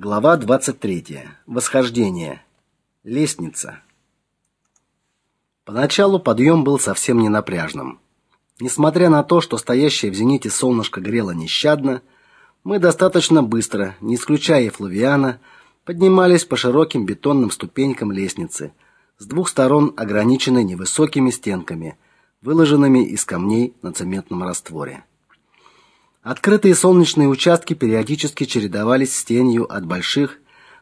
Глава 23. Восхождение. Лестница. Поначалу подъем был совсем не напряжным. Несмотря на то, что стоящее в зените солнышко грело нещадно, мы достаточно быстро, не исключая Флавиана, поднимались по широким бетонным ступенькам лестницы, с двух сторон ограниченной невысокими стенками, выложенными из камней на цементном растворе. Открытые солнечные участки периодически чередовались с тенью от больших,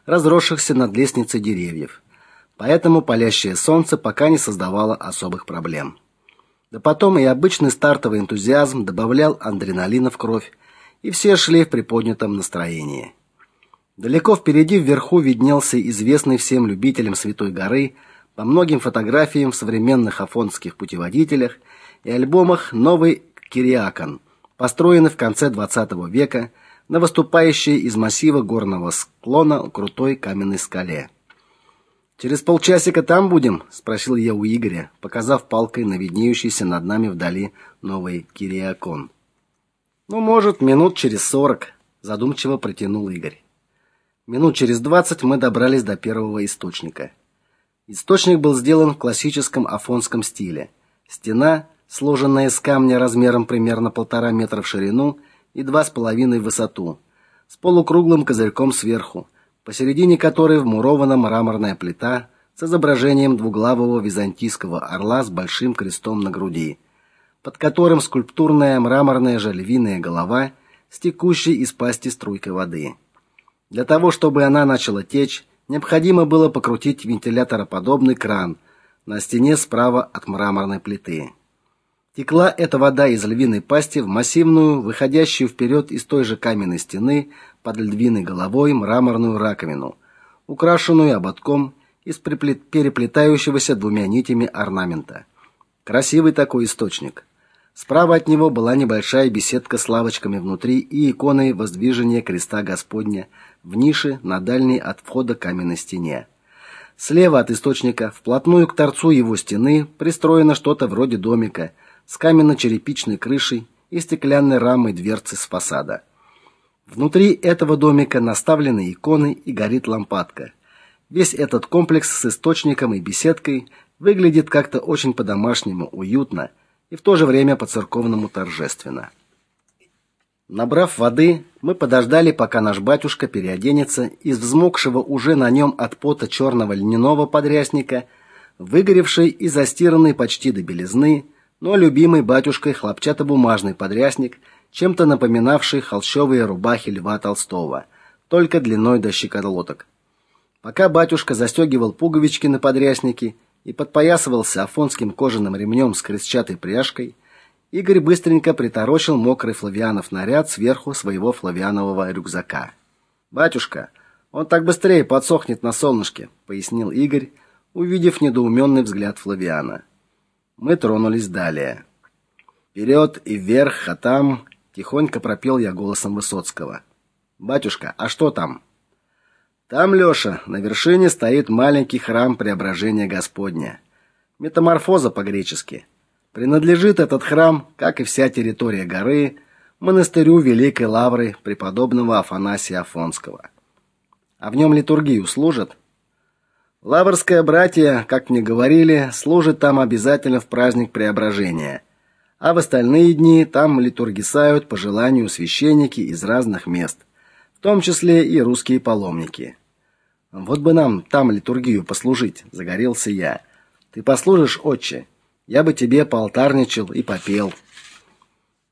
разросшихся над лестницей деревьев. Поэтому палящее солнце пока не создавало особых проблем. Да потом и обычный стартовый энтузиазм добавлял адреналина в кровь, и все шли в приподнятом настроении. Далеко впереди вверху виднелся известный всем любителям Святой горы по многим фотографиям в современных афонских путеводителях и альбомах новый Кириакон – построены в конце XX века на выступающей из массива горного склона крутой каменной скале. Через полчасика там будем, спросил я у Игоря, показав палкой на виднеющийся над нами вдали новый Кириакон. Ну, может, минут через сорок, задумчиво протянул Игорь. Минут через двадцать мы добрались до первого источника. Источник был сделан в классическом афонском стиле. Стена сложенная из камня размером примерно полтора метра в ширину и два с половиной в высоту, с полукруглым козырьком сверху, посередине которой вмурована мраморная плита с изображением двуглавого византийского орла с большим крестом на груди, под которым скульптурная мраморная же голова с текущей из пасти струйкой воды. Для того, чтобы она начала течь, необходимо было покрутить вентилятороподобный кран на стене справа от мраморной плиты. Текла эта вода из львиной пасти в массивную, выходящую вперед из той же каменной стены под львиной головой мраморную раковину, украшенную ободком из переплетающегося двумя нитями орнамента. Красивый такой источник. Справа от него была небольшая беседка с лавочками внутри и иконой воздвижения креста Господня в нише на дальней от входа каменной стене. Слева от источника, вплотную к торцу его стены, пристроено что-то вроде домика – с каменно-черепичной крышей и стеклянной рамой дверцы с фасада. Внутри этого домика наставлены иконы и горит лампадка. Весь этот комплекс с источником и беседкой выглядит как-то очень по-домашнему уютно и в то же время по-церковному торжественно. Набрав воды, мы подождали, пока наш батюшка переоденется из взмокшего уже на нем от пота черного льняного подрясника, выгоревший и застиранный почти до белизны, но любимый батюшкой хлопчатобумажный подрясник, чем-то напоминавший холщовые рубахи Льва Толстого, только длиной до щиколоток. Пока батюшка застегивал пуговички на подряснике и подпоясывался афонским кожаным ремнем с крестчатой пряжкой, Игорь быстренько приторочил мокрый флавианов наряд сверху своего флавианового рюкзака. «Батюшка, он так быстрее подсохнет на солнышке», — пояснил Игорь, увидев недоуменный взгляд Флавиана. Мы тронулись далее. Вперед и вверх, а там тихонько пропел я голосом Высоцкого. Батюшка, а что там? Там, Лёша, на вершине стоит маленький храм Преображения Господня. Метаморфоза по-гречески. Принадлежит этот храм, как и вся территория горы, монастырю Великой Лавры преподобного Афанасия Афонского. А в нем литургию служат Лаврское братье, как мне говорили, служит там обязательно в праздник Преображения, а в остальные дни там литургисают по желанию священники из разных мест, в том числе и русские паломники. Вот бы нам там литургию послужить, загорелся я. Ты послужишь, отче? Я бы тебе поалтарничал и попел.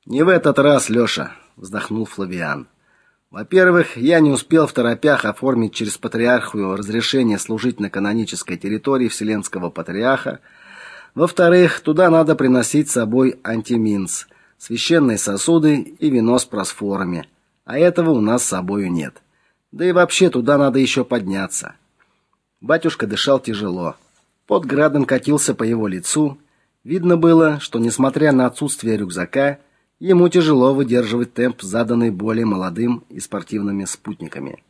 Не в этот раз, Лёша, вздохнул Флавиан. Во-первых, я не успел в торопях оформить через патриархию разрешение служить на канонической территории Вселенского патриарха. Во-вторых, туда надо приносить с собой антиминс, священные сосуды и вино с просфорами. А этого у нас с собою нет. Да и вообще туда надо еще подняться. Батюшка дышал тяжело. Под градом катился по его лицу. Видно было, что несмотря на отсутствие рюкзака, Ему тяжело выдерживать темп, заданный более молодым и спортивными спутниками.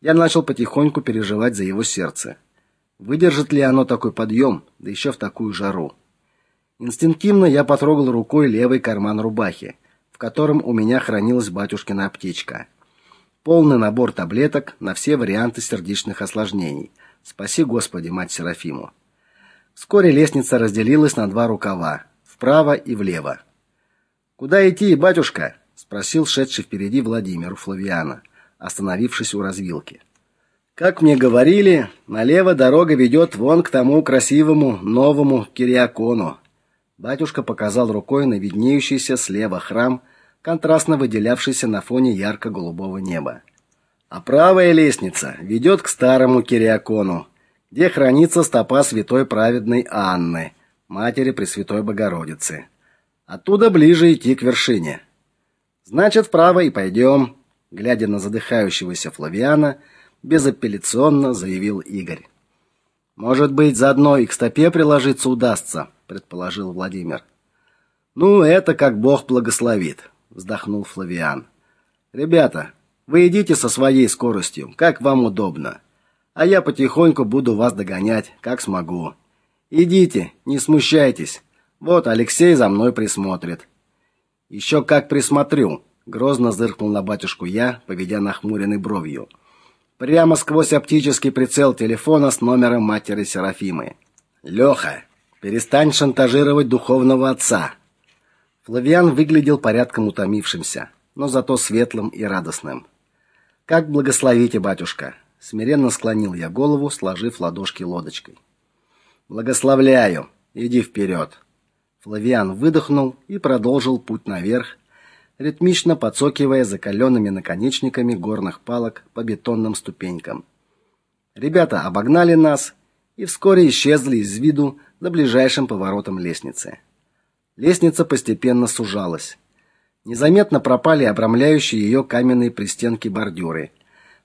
Я начал потихоньку переживать за его сердце. Выдержит ли оно такой подъем, да еще в такую жару? Инстинктивно я потрогал рукой левый карман рубахи, в котором у меня хранилась батюшкина аптечка. полный набор таблеток на все варианты сердечных осложнений. Спаси, Господи, мать Серафиму. Вскоре лестница разделилась на два рукава, вправо и влево. Куда идти, батюшка? спросил шедший впереди Владимир Флавиана, остановившись у развилки. Как мне говорили, налево дорога ведет вон к тому красивому новому Кириакону. Батюшка показал рукой на виднеющийся слева храм, контрастно выделявшийся на фоне ярко-голубого неба. А правая лестница ведет к старому Кириакону, где хранится стопа святой праведной Анны, матери Пресвятой Богородицы. Оттуда ближе идти к вершине. Значит, вправо и пойдем», — глядя на задыхающегося Флавиана, — безапелляционно заявил Игорь. Может быть, заодно и к стопе приложиться удастся, предположил Владимир. Ну, это как Бог благословит, вздохнул Флавиан. Ребята, вы идите со своей скоростью, как вам удобно. А я потихоньку буду вас догонять, как смогу. Идите, не смущайтесь. Вот Алексей за мной присмотрит. «Еще как присмотрю, грозно зыркнул на батюшку я, поведя нахмуренной бровью прямо сквозь оптический прицел телефона с номером матери Серафимы. Леха, перестань шантажировать духовного отца. Флавиан выглядел порядком утомившимся, но зато светлым и радостным. Как благословите, батюшка, смиренно склонил я голову, сложив ладошки лодочкой. Благословляю. Иди вперед. Флавиан выдохнул и продолжил путь наверх, ритмично подсокивая закаленными наконечниками горных палок по бетонным ступенькам. Ребята обогнали нас и вскоре исчезли из виду за ближайшим поворотом лестницы. Лестница постепенно сужалась. Незаметно пропали обрамляющие ее каменные пристенки-бордюры.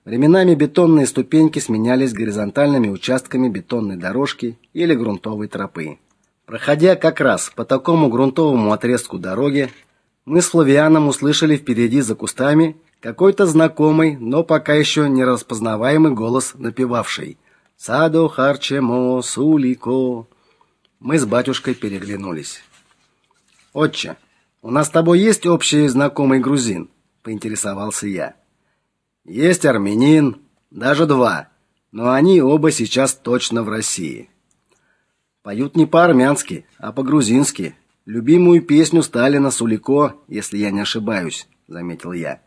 Временами бетонные ступеньки сменялись горизонтальными участками бетонной дорожки или грунтовой тропы. Проходя как раз по такому грунтовому отрезку дороги, мы с Флавианом услышали впереди за кустами какой-то знакомый, но пока еще не распознаваемый голос, напевавший «Садо харчемо сулико». Мы с батюшкой переглянулись. «Отче, у нас с тобой есть общий знакомый грузин?» — поинтересовался я. «Есть армянин, даже два, но они оба сейчас точно в России. Поют не по-армянски, а по-грузински, Любимую песню Сталина Сулико, если я не ошибаюсь, заметил я.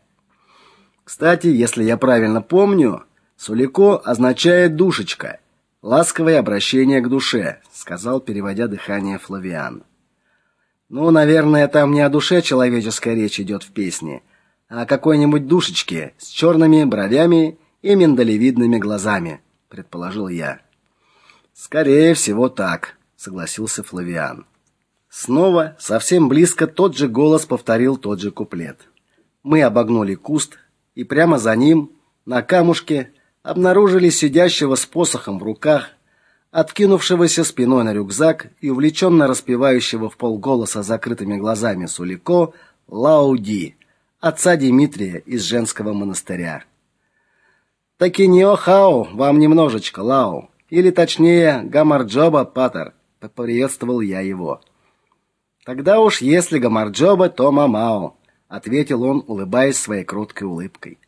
Кстати, если я правильно помню, Сулико означает душечка, ласковое обращение к душе, сказал, переводя дыхание Флавиан. Ну, наверное, там не о душе человеческой речь идет в песне, а о какой-нибудь душечке с черными бровями и миндалевидными глазами, предположил я. Скорее всего, так, согласился Флавиан. Снова, совсем близко, тот же голос повторил тот же куплет. Мы обогнули куст, и прямо за ним, на камушке, обнаружили сидящего с посохом в руках, откинувшегося спиной на рюкзак и увлеченно распевающего в полголоса закрытыми глазами Сулико Лауди, отца Дмитрия из женского монастыря. Таки не охао, вам немножечко, Лау, или точнее, Гамарджоба Патер, поприветствовал я его. Тогда уж если Гамарджоба, то Мамао, ответил он, улыбаясь своей кроткой улыбкой.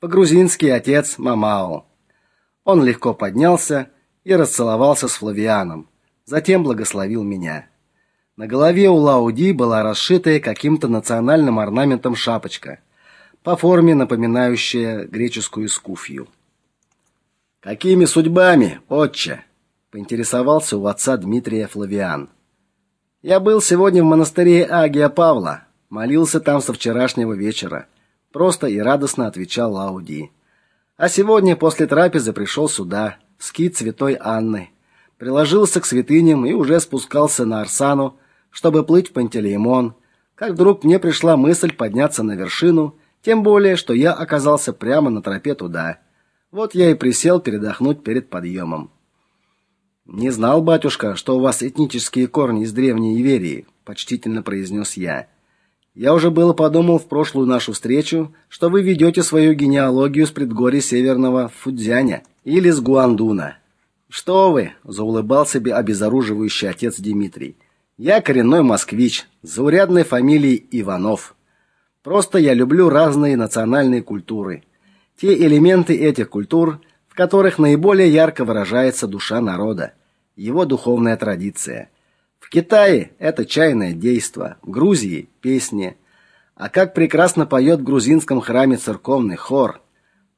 По-грузински отец Мамао. Он легко поднялся и расцеловался с Флавианом, затем благословил меня. На голове у Лауди была расшитая каким-то национальным орнаментом шапочка, по форме напоминающая греческую скуфью. Какими судьбами, отче? поинтересовался у отца Дмитрия Флавиан. Я был сегодня в монастыре Агия Павла, молился там со вчерашнего вечера. Просто и радостно отвечал Лауди. А сегодня после трапезы пришел сюда, в скит Святой Анны. Приложился к святыням и уже спускался на Арсану, чтобы плыть в Пантелеймон, как вдруг мне пришла мысль подняться на вершину, тем более, что я оказался прямо на тропе туда. Вот я и присел передохнуть перед подъемом. Не знал, батюшка, что у вас этнические корни из древней Иверии, почтительно произнес я. Я уже было подумал в прошлую нашу встречу, что вы ведете свою генеалогию с предгорий северного Фудзяня или с Гуандуна. Что вы, заулыбался себе обезоруживающий отец Дмитрий. Я коренной москвич, заурядной фамилией Иванов. Просто я люблю разные национальные культуры. Те элементы этих культур, в которых наиболее ярко выражается душа народа, его духовная традиция. В Китае это чайное действо, в Грузии песни, а как прекрасно поет в грузинском храме церковный хор.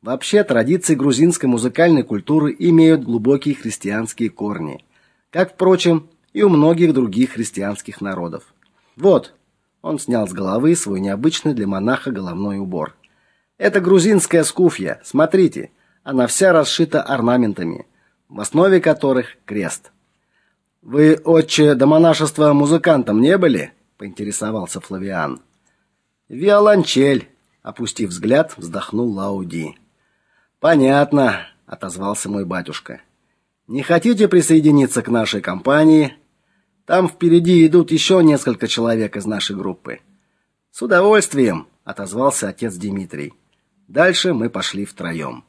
Вообще традиции грузинской музыкальной культуры имеют глубокие христианские корни, как впрочем и у многих других христианских народов. Вот, он снял с головы свой необычный для монаха головной убор. Это грузинская скуфья. Смотрите, она вся расшита орнаментами, в основе которых крест. Вы отче до монашества музыкантом не были? поинтересовался Флавиан. Виолончель, опустив взгляд, вздохнул Лауди. Понятно, отозвался мой батюшка. Не хотите присоединиться к нашей компании? Там впереди идут еще несколько человек из нашей группы. С удовольствием, отозвался отец Дмитрий. Дальше мы пошли втроем.